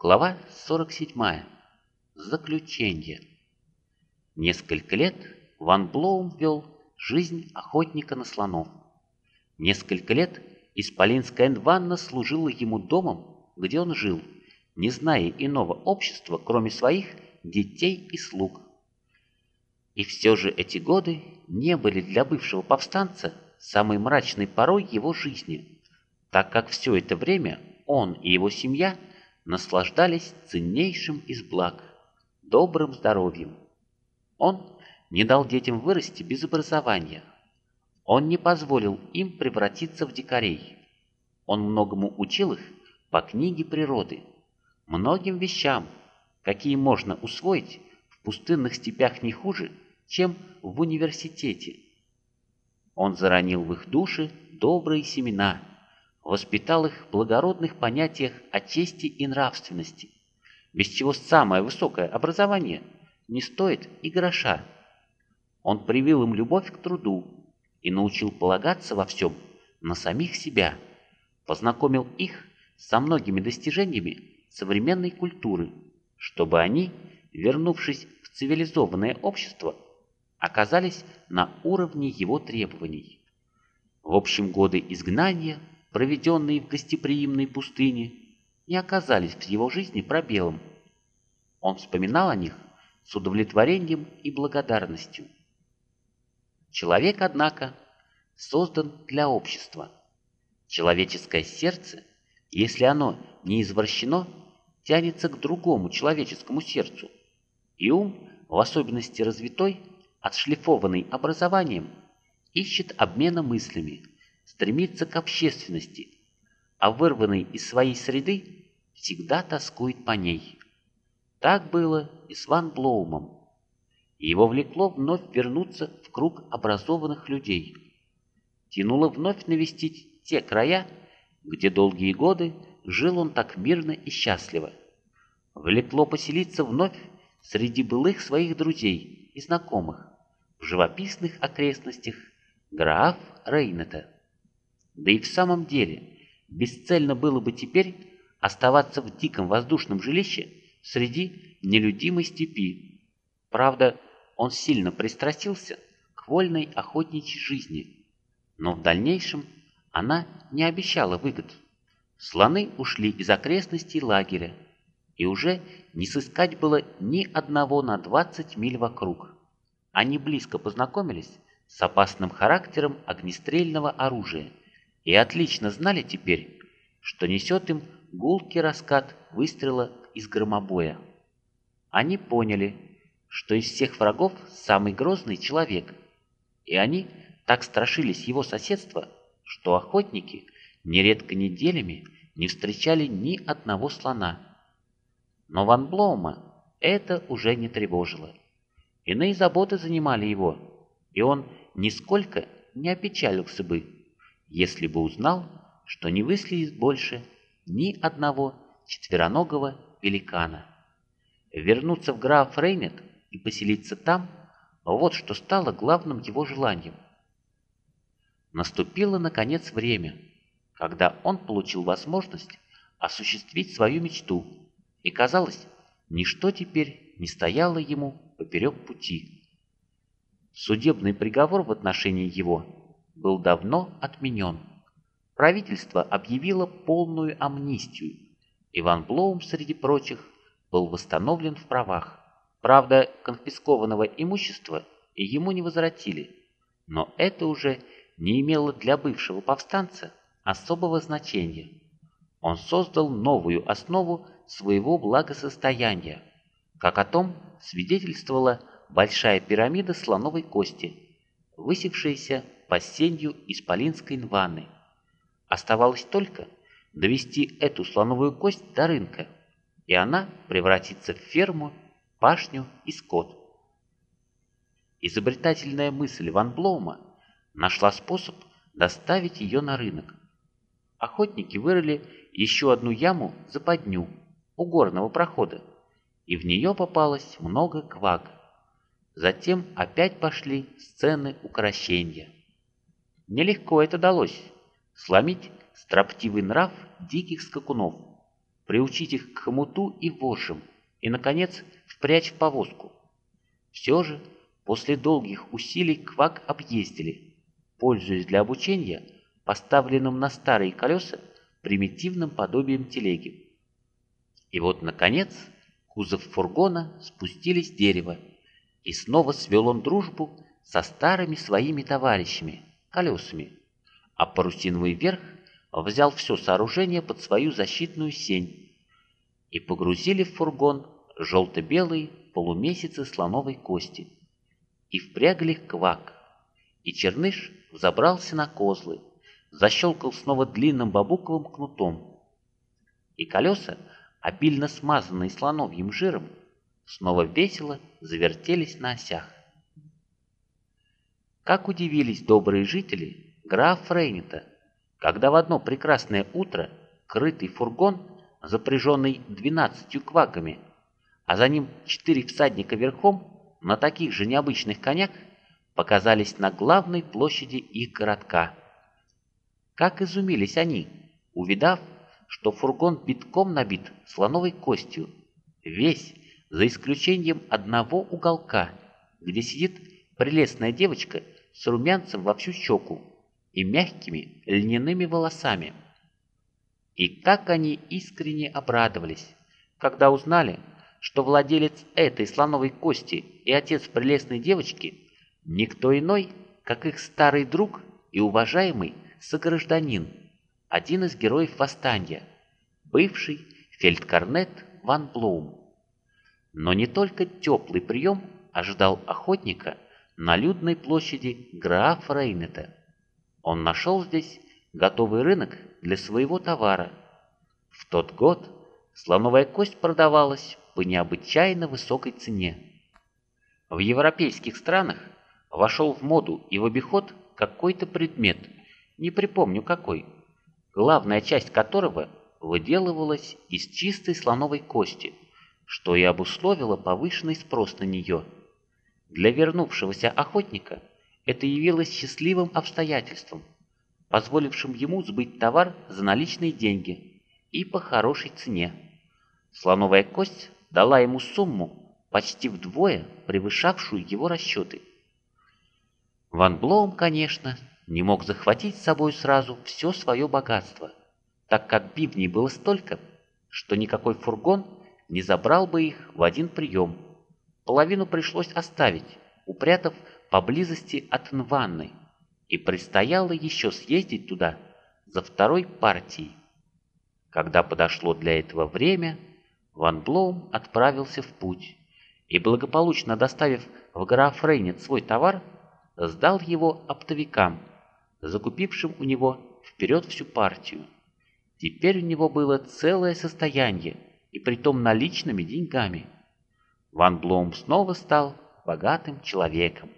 Глава 47. Заключение. Несколько лет Ван Блоум вел жизнь охотника на слонов. Несколько лет Исполинская Нванна служила ему домом, где он жил, не зная иного общества, кроме своих детей и слуг. И все же эти годы не были для бывшего повстанца самой мрачной порой его жизни, так как все это время он и его семья наслаждались ценнейшим из благ – добрым здоровьем. Он не дал детям вырасти без образования. Он не позволил им превратиться в дикарей. Он многому учил их по книге природы, многим вещам, какие можно усвоить в пустынных степях не хуже, чем в университете. Он заронил в их души добрые семена, воспитал их в благородных понятиях о чести и нравственности, без чего самое высокое образование не стоит и гроша. Он привил им любовь к труду и научил полагаться во всем на самих себя, познакомил их со многими достижениями современной культуры, чтобы они, вернувшись в цивилизованное общество, оказались на уровне его требований. В общем, годы изгнания, проведенные в гостеприимной пустыне, не оказались в его жизни пробелом. Он вспоминал о них с удовлетворением и благодарностью. Человек, однако, создан для общества. Человеческое сердце, если оно не извращено, тянется к другому человеческому сердцу, и ум, в особенности развитой, отшлифованный образованием, ищет обмена мыслями, стремится к общественности, а вырванный из своей среды всегда тоскует по ней. Так было и с Ван Блоумом его влекло вновь вернуться в круг образованных людей. Тянуло вновь навестить те края, где долгие годы жил он так мирно и счастливо. Влекло поселиться вновь среди былых своих друзей и знакомых в живописных окрестностях граф Рейнета. Да и в самом деле бесцельно было бы теперь оставаться в диком воздушном жилище среди нелюдимой степи. Правда, он сильно пристрастился к вольной охотничьей жизни, но в дальнейшем она не обещала выгод. Слоны ушли из окрестностей лагеря, и уже не сыскать было ни одного на 20 миль вокруг. Они близко познакомились с опасным характером огнестрельного оружия и отлично знали теперь, что несет им гулкий раскат выстрела из громобоя. Они поняли, что из всех врагов самый грозный человек, и они так страшились его соседства, что охотники нередко неделями не встречали ни одного слона. Но Ван Блоума это уже не тревожило. Иные заботы занимали его, и он нисколько не опечалился бы, если бы узнал, что не выследит больше ни одного четвероногого великана. Вернуться в граф Рейнет и поселиться там, вот что стало главным его желанием. Наступило, наконец, время, когда он получил возможность осуществить свою мечту, и, казалось, ничто теперь не стояло ему поперек пути. Судебный приговор в отношении его был давно отменен. Правительство объявило полную амнистию. Иван Блоум, среди прочих, был восстановлен в правах. Правда, конфискованного имущества ему не возвратили, но это уже не имело для бывшего повстанца особого значения. Он создал новую основу своего благосостояния, как о том свидетельствовала большая пирамида слоновой кости, высевшаяся под сенью исполинской нваны. Оставалось только довести эту слоновую кость до рынка, и она превратится в ферму пашню и скот. Изобретательная мысль Ван Блоума нашла способ доставить ее на рынок. Охотники вырыли еще одну яму за подню у горного прохода, и в нее попалось много квак. Затем опять пошли сцены укрощения. Нелегко это далось — сломить строптивый нрав диких скакунов. приучить их к хомуту и вошам и, наконец, впрячь в повозку. Все же, после долгих усилий Квак объездили, пользуясь для обучения поставленным на старые колеса примитивным подобием телеги. И вот, наконец, кузов фургона спустили с дерева, и снова свел он дружбу со старыми своими товарищами, колесами, а парусиновый верх взял все сооружение под свою защитную сень и погрузили в фургон желто-белые полумесяцы слоновой кости и впрягли квак, и черныш взобрался на козлы, защелкал снова длинным бабуковым кнутом, и колеса, обильно смазанные слоновьим жиром, снова весело завертелись на осях. Как удивились добрые жители граф Рейнита, когда в одно прекрасное утро крытый фургон, запряженный двенадцатью кваками, а за ним четыре всадника верхом на таких же необычных конях, показались на главной площади их городка. Как изумились они, увидав, что фургон битком набит слоновой костью, весь, за исключением одного уголка, где сидит прелестная девочка с румянцем во всю щеку и мягкими льняными волосами. И как они искренне обрадовались, когда узнали, что владелец этой слоновой кости и отец прелестной девочки никто иной, как их старый друг и уважаемый согражданин, один из героев восстания, бывший фельдкорнет Ван Блоум. Но не только теплый прием ожидал охотника на людной площади графа Рейнета. Он нашел здесь готовый рынок для своего товара. В тот год слоновая кость продавалась по необычайно высокой цене. В европейских странах вошел в моду и в обиход какой-то предмет, не припомню какой, главная часть которого выделывалась из чистой слоновой кости – что и обусловило повышенный спрос на нее. Для вернувшегося охотника это явилось счастливым обстоятельством, позволившим ему сбыть товар за наличные деньги и по хорошей цене. Слоновая кость дала ему сумму, почти вдвое превышавшую его расчеты. Ван Блоум, конечно, не мог захватить с собой сразу все свое богатство, так как бивней было столько, что никакой фургон не забрал бы их в один прием. Половину пришлось оставить, упрятав поблизости от Нванны, и предстояло еще съездить туда за второй партией. Когда подошло для этого время, Ван Блоум отправился в путь и, благополучно доставив в Графрейнет свой товар, сдал его оптовикам, закупившим у него вперед всю партию. Теперь у него было целое состояние, и притом наличными деньгами. Ван Блом снова стал богатым человеком.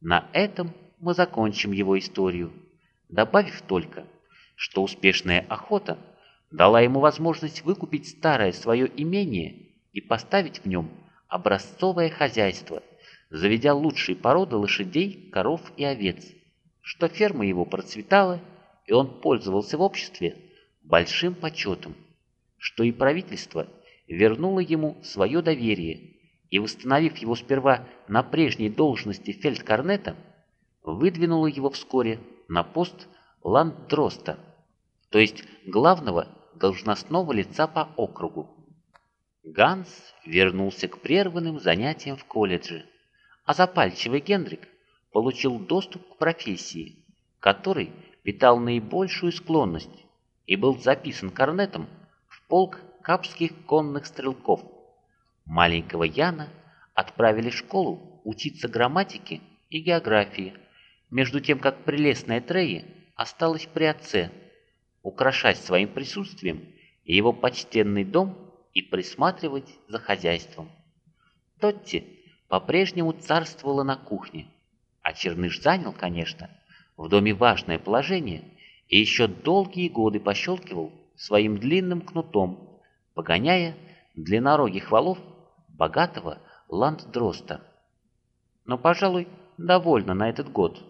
На этом мы закончим его историю, добавив только, что успешная охота дала ему возможность выкупить старое свое имение и поставить в нем образцовое хозяйство, заведя лучшие породы лошадей, коров и овец, что ферма его процветала, и он пользовался в обществе большим почетом что и правительство вернуло ему свое доверие и, восстановив его сперва на прежней должности фельдкорнета, выдвинуло его вскоре на пост ланддроста, то есть главного должностного лица по округу. Ганс вернулся к прерванным занятиям в колледже, а запальчивый Генрик получил доступ к профессии, которой питал наибольшую склонность и был записан корнетом полк капских конных стрелков. Маленького Яна отправили в школу учиться грамматике и географии, между тем как прелестная Трея осталась при отце, украшать своим присутствием его почтенный дом и присматривать за хозяйством. Тотти по-прежнему царствовала на кухне, а Черныш занял, конечно, в доме важное положение и еще долгие годы пощелкивал своим длинным кнутом, погоняя длиннорогих валов богатого ланддроста. Но, пожалуй, довольно на этот год.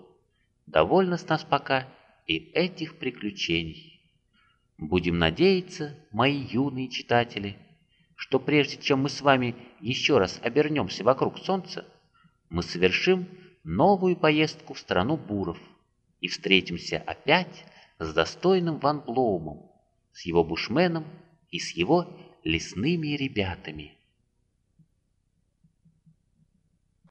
Довольно с нас пока и этих приключений. Будем надеяться, мои юные читатели, что прежде чем мы с вами еще раз обернемся вокруг Солнца, мы совершим новую поездку в страну буров и встретимся опять с достойным Ван Блоумом, с его бушменом и с его лесными ребятами.